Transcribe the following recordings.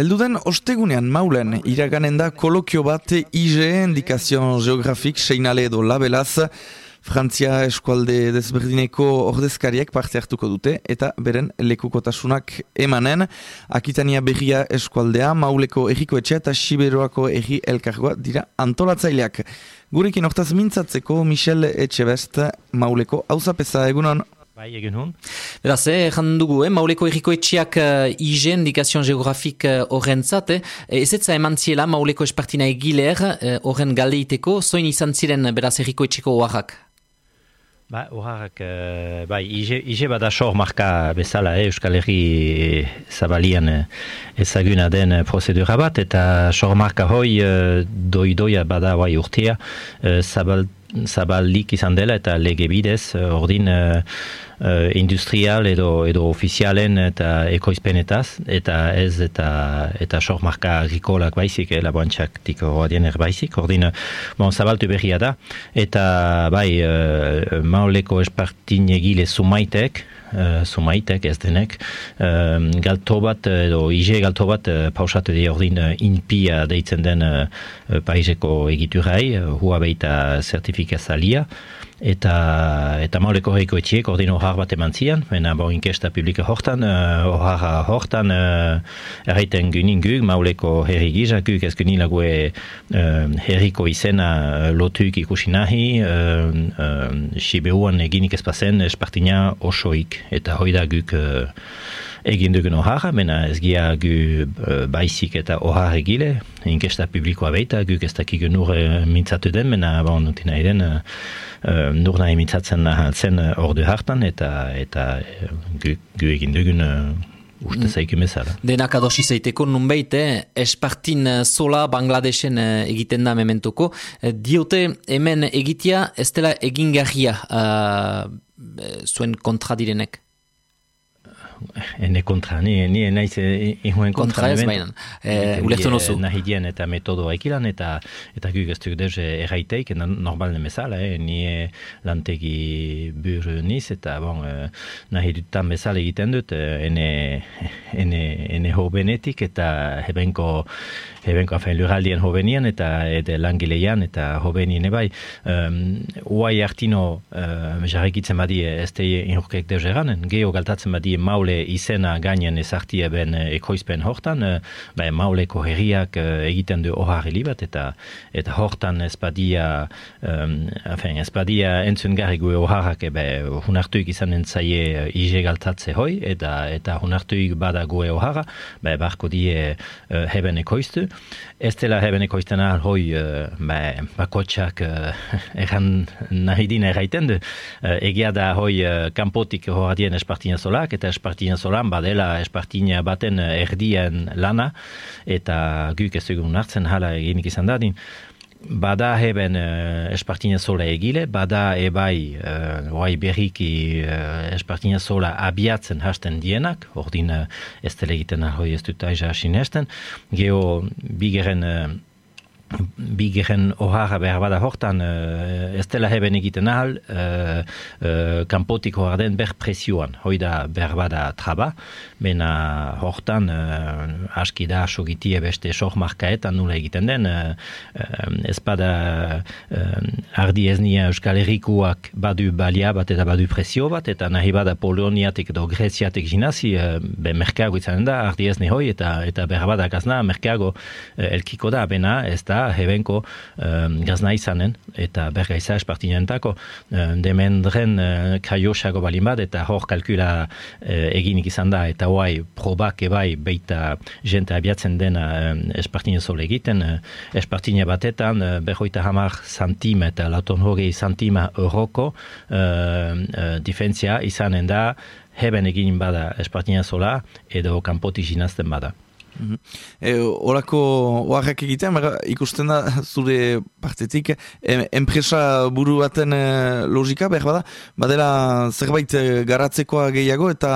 Elduden ostegunean maulen iraganen da kolokio bat IGE indikazion geografik seinale edo labelaz Frantzia eskualde desberdineko ordezkariek parte hartuko dute eta beren lekukotasunak emanen Akitania berria eskualdea, mauleko erriko etxe eta siberoako erri elkargoa dira antolatzaileak. Gurekin hortaz mintzatzeko Michel Etxebest mauleko hauzapeza egunon. Bai, egin hon. Beraz, eh, dugu, eh, mauleko erriko etxiak uh, IG, indikazion geografik uh, horren zat, eh, ez etza eman ziela mauleko espartina egiler horren uh, galdeiteko, zoin izan ziren beraz erriko etxeko oaxak? Ba, oaxak, uh, bai, IG, IG bada sor marka bezala, eh, Euskal Herri zabalian uh, ezaguna den prozedura bat, eta sor marka hoi uh, doi-doia bada bai urtea, uh, zabal, zabalik izan dela eta lege bidez, uh, ordin... uh, industrial edo edo ofizialen eta ekoizpenetaz eta ez eta eta sok marka agrikolak baizik eh, laboantxak tiko rodien erbaizik ordin bon, zabaltu berria da. Eta bai uh, mauleko espartin egile sumaitek uh, sumaitek ez denek. Uh, galto bat edo ige galto bat uh, pausatu di ordin inpia deitzen den uh, paiseko egiturai uh, hua zertifikazalia eta eta mauleko heiko etxiek ordino har bat eman zian, baina bo inkesta publika hortan, uh, ohara hortan uh, erraiten gynin guk, mauleko herri giza guk ez gynin lague uh, herriko izena lotuik ikusi nahi, uh, uh, sibeuan eginik ezpazen espartina osoik, eta hoi da guk uh, egin dugun ohara, mena ez gira gu uh, baizik eta ohar egile, inkesta publikoa beita, guk ez dakik nur uh, mintzatu den, mena bon, nutina eden, uh, uh, nur nahi mitzatzen nahaltzen uh, ordu hartan eta eta gu, gu egin dugun uste mm. zaiku mesala. Denak adosi zaiteko nunbeit, eh? espartin sola Bangladesen egiten da mementuko. diote hemen egitea ez dela egingarria uh, zuen kontra direnek? Ene kontra, ni, ni naiz ihuen kontra. Kontra ez bainan, e, ulertu nozu. Nahi dien eta metodo haikilan, eta eta guk ez duk deus erraiteik, normal nemezala, eh? ni lantegi bur niz, eta bon, nahi dutan bezala egiten dut, ene, ene, ene hobenetik, eta hebenko, hebenko afen luraldien hobenian, eta ede langileian, eta hobenien ebai. Um, uai hartino, uh, jarrekitzen badie, ez teie inurkek deus eranen, geho galtatzen badie maule izena gainen ezartia ben eh, ekoizpen hortan, uh, mauleko herriak uh, egiten du ohari bat, eta eta hortan ezpadia, um, afen, ezpadia entzun gari gue oharak ebe hunartuik izan entzaie uh, ije galtatze hoi, eta eta hunartuik bada gue ohara, be, barko die uh, heben ekoiztu. Ez dela heben ekoizten ahal hoi, uh, be, bakotxak uh, erran nahi dina erraiten du, uh, egia da hoi uh, kanpotik horadien espartina solak, eta espartina zolan, badela espartina baten eh, erdien lana, eta guk ez dugun hartzen hala eginik izan dadin. Bada heben uh, espartina zola egile, bada ebai uh, oai berriki uh, espartina zola abiatzen hasten dienak, ordin uh, ez telegiten ahoi ez dut aiza asinesten. Geo bigeren bigeren ohara behar bada hortan uh, ez dela heben egiten ahal uh, uh, kanpotik hor den ber presioan. Hoi da behar bada traba bena hortan uh, aski da sogitie beste sok markaetan nula egiten den uh, ez bada uh, ardi ez nia euskal errikuak badu balia bat eta badu presio bat eta nahi bada poloniatik edo greziatik jinazi uh, be merkeago izan da ardi ez hoi eta, eta behar bada gazna merkeago uh, elkiko da. Bena ez da hebenko um, gazna izanen, eta bergaiza espartinentako, um, demendren uh, kaiosago balin bat, eta hor kalkula uh, eginik izan da, eta hoai probak ebai beita jente abiatzen dena um, espartine zole egiten, uh, espartine batetan, uh, berroita hamar santim eta laton hogei santima euroko uh, uh, difentzia izanen da, heben egin bada espartine zola, edo kanpoti jinazten bada. Mm orako oarrak egitean, ikusten da zure partetik, enpresa buru baten e, logika, behar bada, badela zerbait e, garatzekoa gehiago eta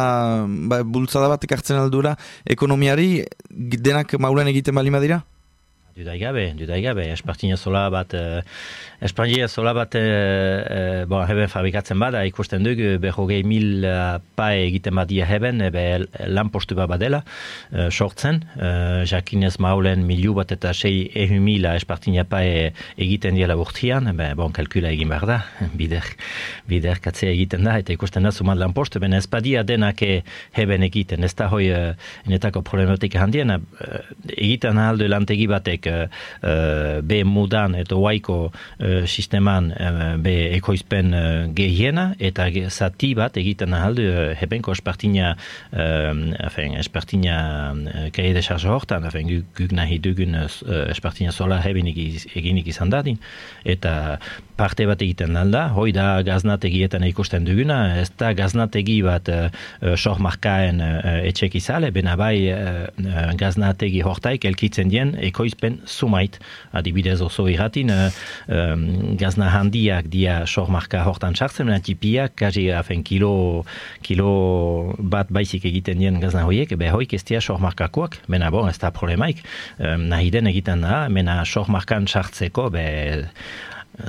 ba, bultzada bat ekartzen aldura ekonomiari denak maulen egiten bali madira? Dudai gabe, dudai gabe, espartina zola bat, uh, espartina zola bat, uh, uh, bon, heben fabrikatzen bada, ikusten duk, behogei mil uh, pae egiten bat dia heben, ebe lan postu bat badela, uh, sortzen, uh, jakinez maulen milu bat eta sei ehu mila espartina pae egiten diela urtian, ebe, bon, kalkula egin behar da, bider, bider katzea egiten da, eta ikusten da zumat lan postu, ben ez badia denak heben egiten, ez da hoi, uh, enetako problematika handien, uh, egiten aldo lantegi batek, uh, be mudan eta waiko uh, sisteman uh, be ekoizpen uh, gehiena eta zati bat egiten ahaldu uh, hebenko espartina uh, afen, espartina uh, kai de charge hortan afen, guk nahi dugun uh, espartina sola hebenik eginik izan dadin. Eta parte bat egiten alda, hoi da gaznategietan ikusten duguna, ez da gaznategi bat uh, soh markaen uh, etxek izale, bena bai uh, gaznategi hortaik elkitzen dien ekoizpen sumait, adibidez oso irratin, uh, um, gazna handiak dia sormarka hortan sartzen, baina tipiak, kazi afen kilo, kilo bat baizik egiten dien gazna hoiek, be hoik ez dia sormarkakoak, mena bon, ez da problemaik, um, nahi den egiten da, mena sormarkan sartzeko, be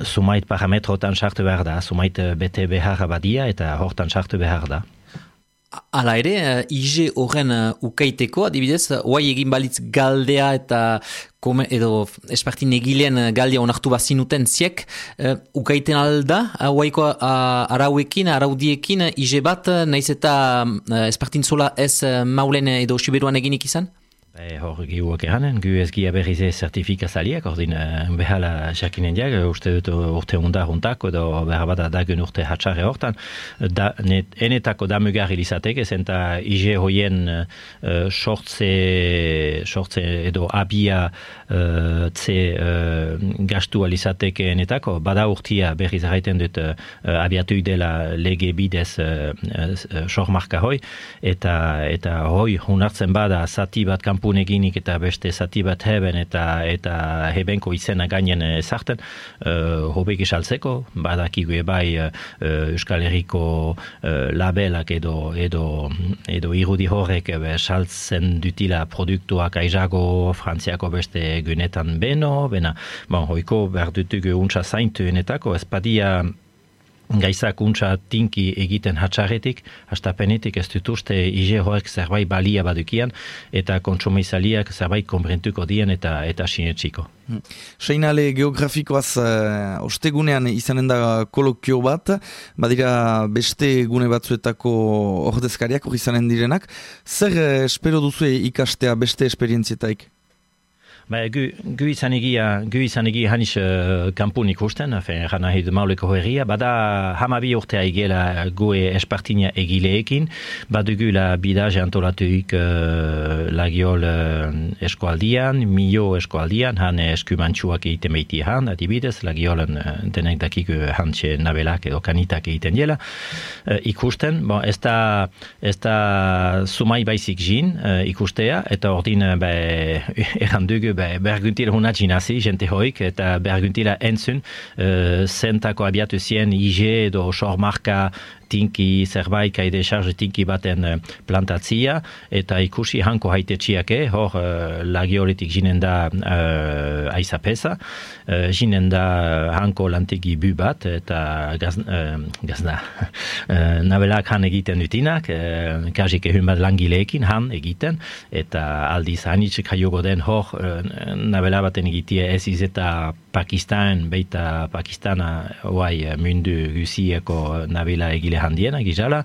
sumait parametrotan sartu behar da, sumait bete behar badia eta hortan sartu behar da. Hala ere, uh, IG horren uh, ukaiteko, adibidez, uh, egin balitz galdea eta kome, edo espartin egilean galdea onartu bazinuten ziek, uh, ukaiten alda, uaiko uh, arauekin, araudiekin, IG bat, naiz eta uh, espartin zola ez maulen edo siberuan eginik izan? E, hor gihuak eranen, gu ez gia berriz ez zertifikazaliak, ordin uh, behala jakinen diak, uste dut urte unda juntako, edo behar bat dagun urte hatxarre hortan, da, net, enetako damugarri lizatek, ez enta ije hoien uh, sortze, sortze edo abia uh, tze uh, gastu alizateke enetako, bada urtia berriz erraiten dut uh, abiatu dela lege bidez uh, uh, hoi, eta, eta hoi hunartzen bada zati bat kampu eginik eta beste zati bat heben eta eta hebenko izena gainen ezarten, uh, hobek esaltzeko, badakigu bai uh, Euskal Herriko uh, labelak edo, edo, edo irudi horrek saltzen dutila produktuak aizago frantziako beste gunetan beno, bena, bon, hoiko behar dutugu untsa zaintu enetako, ez badia gaizak untsa tinki egiten hatxarretik, hastapenetik ez dut uste ije horrek zerbait balia badukian, eta kontsumizaliak zerbait konbrentuko dien eta eta sinetxiko. Hmm. Seinale geografikoaz uh, ostegunean izanen da kolokio bat, badira beste gune batzuetako ordezkariak hori izanen direnak. Zer uh, espero duzu ikastea beste esperientzietaik? Ba, gu, gu izan egia, gu izan egia hanis uh, kampun ikusten, eran nahi du mauleko herria, bada hamabi urtea egela goe espartina egileekin, badugu la bidaje antolatuik uh, lagiol uh, eskualdian, mio eskualdian, han eskumantxuak egiten behiti han, adibidez, lagiolen uh, denek dakiku hantxe nabelak edo kanitak egiten dela, uh, ikusten, bon, ez da, ez da sumai baizik jin uh, ikustea, eta ordin, uh, ba, errandugu berguntila hunatzi nazi, jente hoik, eta berguntila entzun, uh, zentako abiatu zien IG edo sor marka tinki zerbait kaide charge tinki baten uh, plantatzia eta ikusi hanko haitetxiak eh, hor uh, lagiolitik jinen da uh, aizapesa uh, jinen da hanko lantegi bu bat eta gaz, uh, gazna uh, nabelak han egiten dutinak uh, kajik ehun bat langileekin han egiten eta aldiz hanitzik haiogo den hor uh, nabela baten egitie ez izeta Pakistan, beita Pakistana oai mundu guzieko nabela egile handiena, gizala.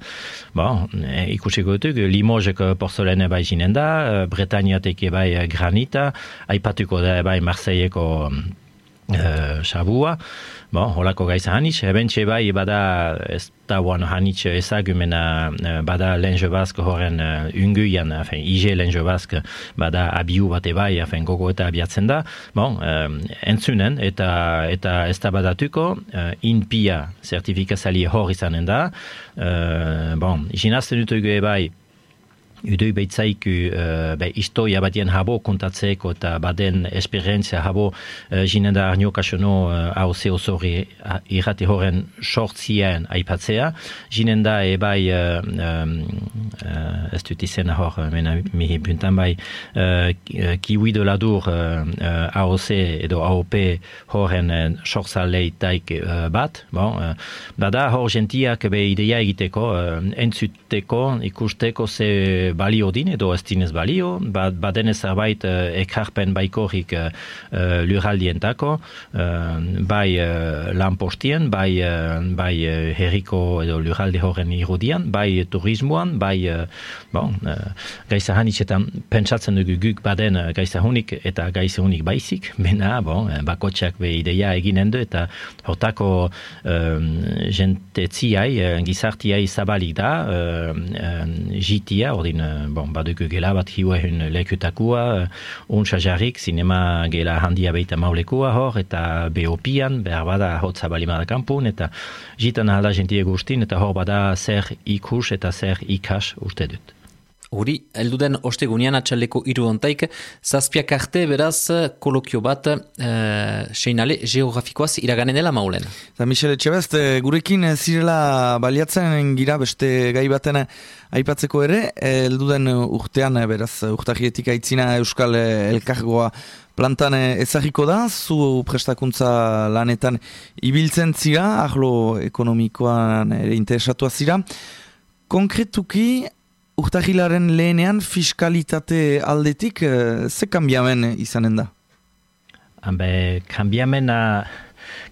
Bon, e, ikusiko dut, Limozeko porzolene bai zinen da, Bretañatek bai granita, aipatuko da bai Marseilleko sabua. Bon, holako gaiza hanitz, ebentxe bai bada ez da guan hanitz ezagumena uh, bada lenjo bask horren uh, unguian, afen, ige lenjo bask bada abiu bate bai, afen, gogo eta abiatzen da. Bon, uh, entzunen eta eta ez da badatuko, inpia zertifikazali hor izanen da. Uh, bon, izinazten dutugu bai Udoi behitzaiku uh, be, historia batien habo kontatzeko eta baden esperientzia habo uh, jinen da arnio kasono uh, hau zehozori irrati horren sortzien aipatzea. Jinen da ebai uh, uh, ez dut izena hor mena mihi puntan bai uh, kiwi de ladur uh, uh, AOC edo AOP horren uh, sortzalei taik uh, bat. Bon, uh, bada hor gentiak be ideia egiteko, uh, entzuteko, ikusteko ze balio din edo ez dinez balio, ba, baden zerbait uh, ekarpen baikorik uh, uh, luraldientako, uh, bai uh, lanpostien, bai, uh, bai herriko edo luralde horren irudian, bai turismoan, bai uh, bon, uh, gaiza hanitzetan pentsatzen dugu guk baden uh, gaiza hunik eta gaiza hunik baizik, bena, bon, bakotxak be ideia eginen du eta hortako uh, jentetziai, uh, gizartiai zabalik da, uh, uh, jitia, ordin Eh, bon, baduko gela bat hiua hun lekutakua, uh, untsa jarrik, zinema gela handia beita maulekua hor, eta beopian, behar bada hotza balimada kampun, eta jitan alda jentie guztin, eta hor bada zer ikus eta zer ikas uste dut. Hori, elduden ostegunean atxaleko iru ontaik, zazpiak arte beraz kolokio bat e, seinale geografikoaz iraganen dela maulen. Eta Michele Txebest, eh, gurekin zirela baliatzen gira beste gai baten aipatzeko ere, elduden urtean beraz urtarietik aitzina Euskal Elkargoa plantan ezagiko da, zu prestakuntza lanetan ibiltzen zira, ahlo ekonomikoan ere interesatua zira. Konkretuki, urtahilaren lehenean fiskalitate aldetik, uh, ze kambiamen izanen da? Hambe, kambiamena,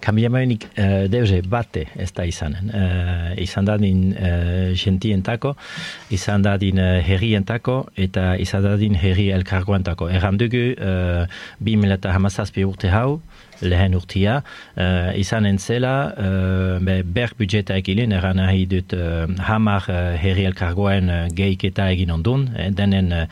kambiamenik uh, deuze bate ez da izanen. Uh, izan da din uh, gentientako, izan da din uh, herrientako, eta izan da din herri elkargoentako. Erran dugu, uh, 2008 urte hau, lehen urtia, uh, izan entzela, uh, be, ber budjeta ekilin, eran nahi dut uh, hamar uh, herri elkargoen uh, geiketa egin ondun, eh, denen uh,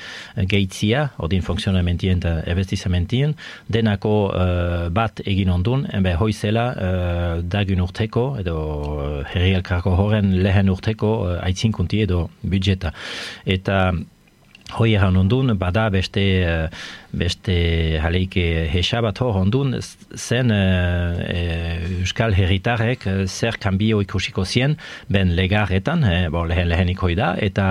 geitzia, ordin funksionamentien eta investizamentien, denako uh, bat egin ondun, enbe hoizela uh, dagun urteko, edo uh, herri elkargo horren lehen urteko uh, aitzinkunti edo budjeta. Eta Hoi eran ondun, bada beste beste jaleik hesa bat hor ondun, zen uh, Euskal Herritarek uh, zer kanbio ikusiko zien, ben legarretan, eh, bo, lehen lehenik hoi da, eta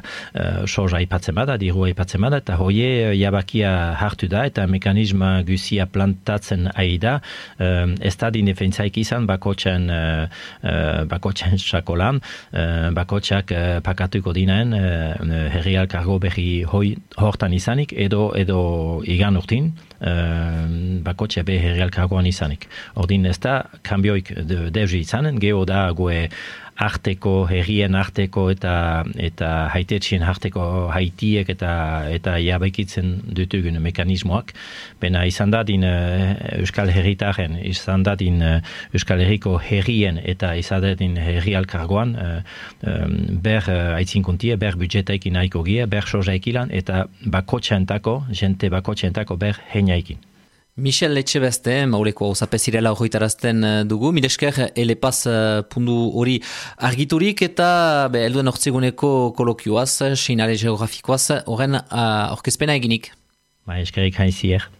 uh, soja ipatzen bada, diru ipatzen bada, eta hoie jabakia hartu da, eta mekanisma guzia plantatzen ari da, uh, ez da din defentzaik izan, bakotxen uh, bakotxen sakolan, uh, bakotxak uh, pakatuko uh, herrial kargo berri hoi, hortan izanik, edo, edo igan urtin, uh, bakotxe be herrialkagoan izanik. Ordin ez da, kambioik de, deuzi izanen, geho da goe arteko, herrien arteko eta eta haitetxien arteko haitiek eta eta jabekitzen dutugun mekanismoak. Bena izan dadin uh, Euskal Herritaren, izan dadin uh, Euskal Herriko herrien eta izan dadin herri alkargoan uh, um, ber uh, aitzinkuntie, ber budjetaekin nahiko gie, ber sozaikilan eta bakotxeantako, jente bakotxeantako ber heinaikin. Michel Letxebeste, mauleko zapezirela horretarazten eh, dugu, milesker elepaz eh, pundu hori argiturik eta be, elduen ortseguneko kolokioaz, seinale geografikoaz, horren orkezpena eginik. Ba, eskerik haizier.